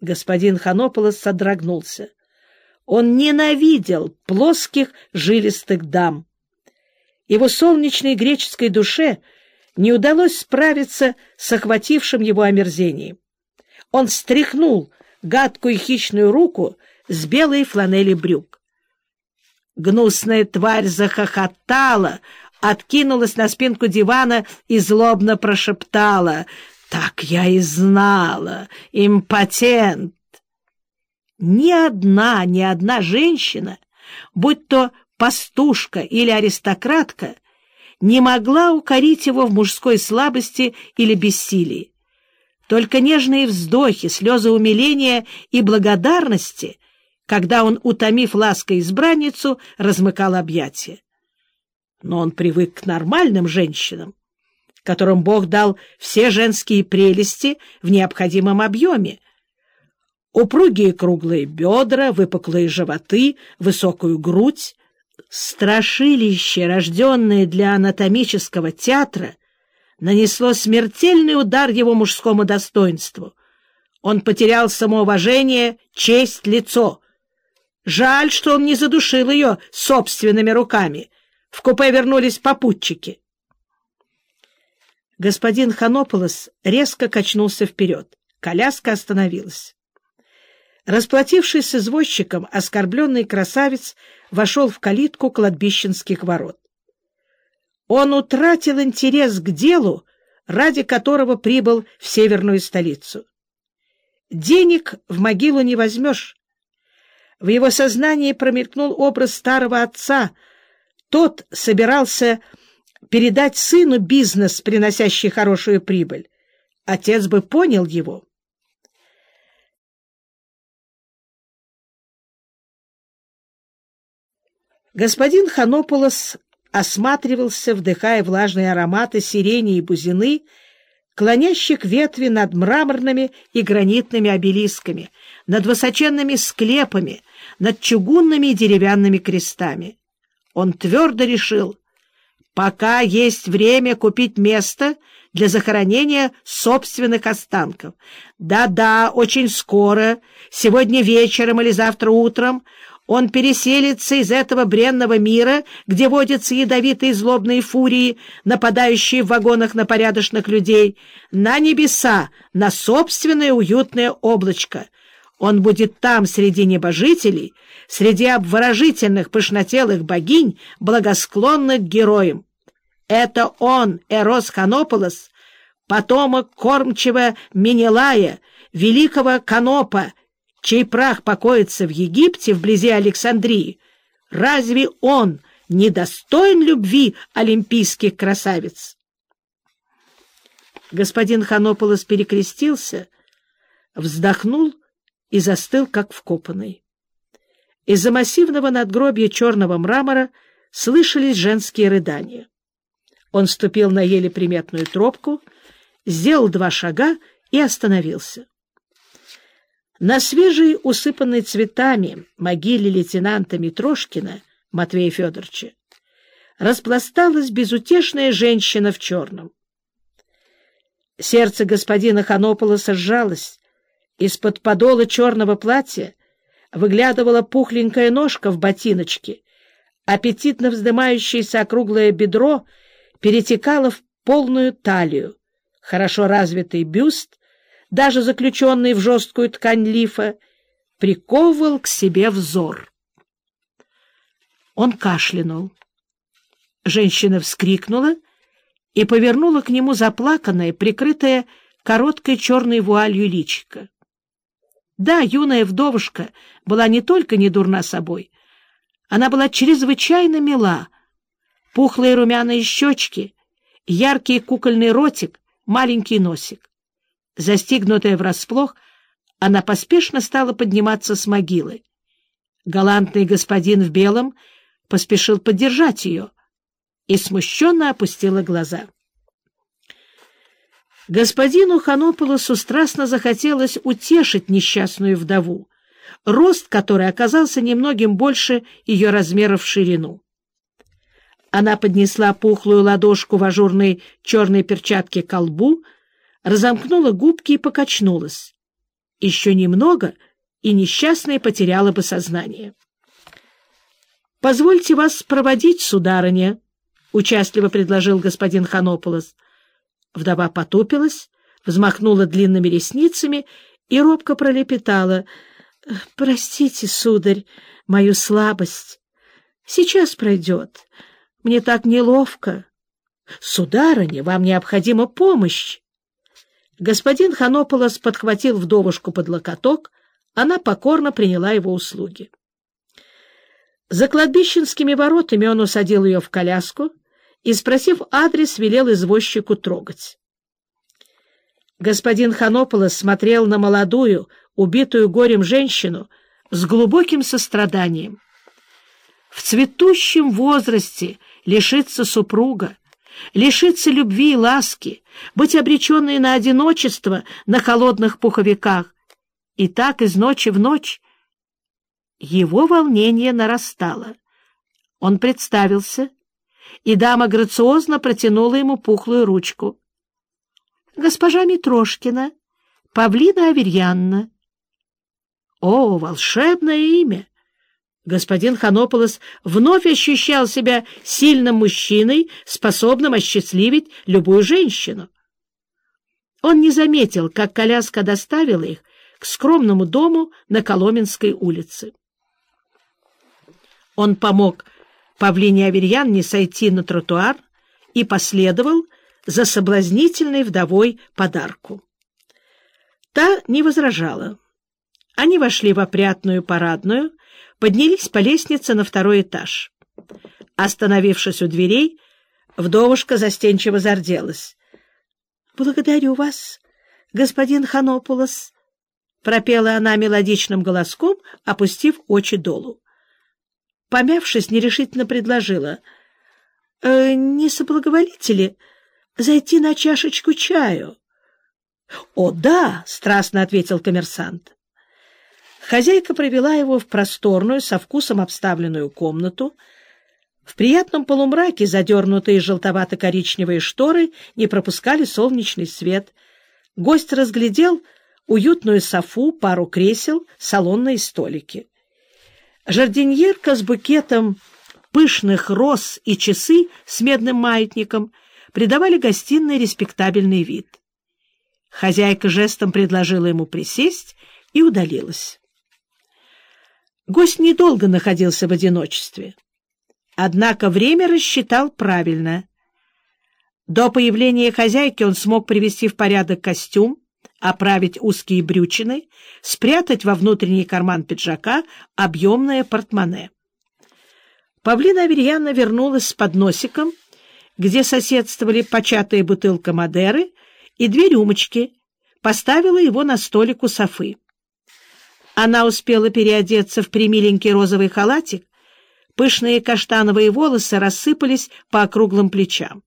Господин Ханополос содрогнулся. Он ненавидел плоских жилистых дам. Его солнечной греческой душе не удалось справиться с охватившим его омерзением. Он стряхнул гадкую хищную руку с белой фланели брюк. Гнусная тварь захохотала, откинулась на спинку дивана и злобно прошептала «Так я и знала! Импотент!» Ни одна, ни одна женщина, будь то пастушка или аристократка, не могла укорить его в мужской слабости или бессилии. Только нежные вздохи, слезы умиления и благодарности, когда он, утомив лаской избранницу, размыкал объятия. Но он привык к нормальным женщинам, которым Бог дал все женские прелести в необходимом объеме, упругие круглые бедра, выпуклые животы, высокую грудь. Страшилище, рожденное для анатомического театра, нанесло смертельный удар его мужскому достоинству. Он потерял самоуважение, честь, лицо. Жаль, что он не задушил ее собственными руками. В купе вернулись попутчики. Господин Ханополос резко качнулся вперед. Коляска остановилась. Расплатившись с извозчиком, оскорбленный красавец вошел в калитку кладбищенских ворот. Он утратил интерес к делу, ради которого прибыл в северную столицу. Денег в могилу не возьмешь. В его сознании промелькнул образ старого отца. Тот собирался передать сыну бизнес, приносящий хорошую прибыль. Отец бы понял его. Господин Ханополос осматривался, вдыхая влажные ароматы сирени и бузины, клонящих ветви над мраморными и гранитными обелисками, над высоченными склепами, над чугунными и деревянными крестами. Он твердо решил, пока есть время купить место для захоронения собственных останков. Да-да, очень скоро, сегодня вечером или завтра утром, он переселится из этого бренного мира, где водятся ядовитые злобные фурии, нападающие в вагонах на порядочных людей, на небеса, на собственное уютное облачко. Он будет там среди небожителей, среди обворожительных пышнотелых богинь, благосклонных героям. Это он, Эрос Ханополос, потомок кормчего Менелая, великого Канопа, чей прах покоится в Египте вблизи Александрии, разве он недостоин любви олимпийских красавиц? Господин Ханополос перекрестился, вздохнул и застыл, как вкопанный. Из-за массивного надгробия черного мрамора слышались женские рыдания. Он ступил на еле приметную тропку, сделал два шага и остановился. На свежей, усыпанной цветами могиле лейтенанта Митрошкина Матвея Федоровича распласталась безутешная женщина в черном. Сердце господина Ханополоса сжалось. Из-под подола черного платья выглядывала пухленькая ножка в ботиночке, аппетитно вздымающееся округлое бедро перетекало в полную талию, хорошо развитый бюст даже заключенный в жесткую ткань лифа, приковывал к себе взор. Он кашлянул. Женщина вскрикнула и повернула к нему заплаканное, прикрытое короткой черной вуалью личико. Да, юная вдовушка была не только не дурна собой, она была чрезвычайно мила. Пухлые румяные щечки, яркий кукольный ротик, маленький носик. Застигнутая врасплох, она поспешно стала подниматься с могилы. Галантный господин в белом поспешил поддержать ее и смущенно опустила глаза. Господину Ханополосу страстно захотелось утешить несчастную вдову, рост которой оказался немногим больше ее размеров в ширину. Она поднесла пухлую ладошку в ажурной черной перчатке к колбу, разомкнула губки и покачнулась. Еще немного, и несчастная потеряла бы сознание. — Позвольте вас проводить, сударыня, — участливо предложил господин Ханополос. Вдова потупилась, взмахнула длинными ресницами и робко пролепетала. — Простите, сударь, мою слабость. Сейчас пройдет. Мне так неловко. — Сударыня, вам необходима помощь. Господин Ханополос подхватил вдовушку под локоток, она покорно приняла его услуги. За кладбищенскими воротами он усадил ее в коляску и, спросив адрес, велел извозчику трогать. Господин Ханополос смотрел на молодую, убитую горем женщину с глубоким состраданием. В цветущем возрасте лишиться супруга, лишиться любви и ласки, быть обреченной на одиночество на холодных пуховиках, и так из ночи в ночь. Его волнение нарастало. Он представился, и дама грациозно протянула ему пухлую ручку. — Госпожа Митрошкина, Павлина Аверьянна. — О, волшебное имя! Господин Ханополос вновь ощущал себя сильным мужчиной, способным осчастливить любую женщину. Он не заметил, как коляска доставила их к скромному дому на Коломенской улице. Он помог Павлине Аверьянне сойти на тротуар и последовал за соблазнительной вдовой подарку. Та не возражала. Они вошли в опрятную парадную, поднялись по лестнице на второй этаж. Остановившись у дверей, вдовушка застенчиво зарделась. — Благодарю вас, господин Ханополос, — пропела она мелодичным голоском, опустив очи долу. Помявшись, нерешительно предложила. «Э, — Не соблаговолите ли зайти на чашечку чаю? — О, да! — страстно ответил коммерсант. Хозяйка провела его в просторную, со вкусом обставленную комнату. В приятном полумраке задернутые желтовато-коричневые шторы не пропускали солнечный свет. Гость разглядел уютную софу, пару кресел, салонные столики. Жардиньерка с букетом пышных роз и часы с медным маятником придавали гостиной респектабельный вид. Хозяйка жестом предложила ему присесть и удалилась. Гость недолго находился в одиночестве. Однако время рассчитал правильно. До появления хозяйки он смог привести в порядок костюм, оправить узкие брючины, спрятать во внутренний карман пиджака объемное портмоне. Павлина Аверьяна вернулась с подносиком, где соседствовали початая бутылка Мадеры и две рюмочки, поставила его на столик у Софы. Она успела переодеться в примиленький розовый халатик, пышные каштановые волосы рассыпались по округлым плечам.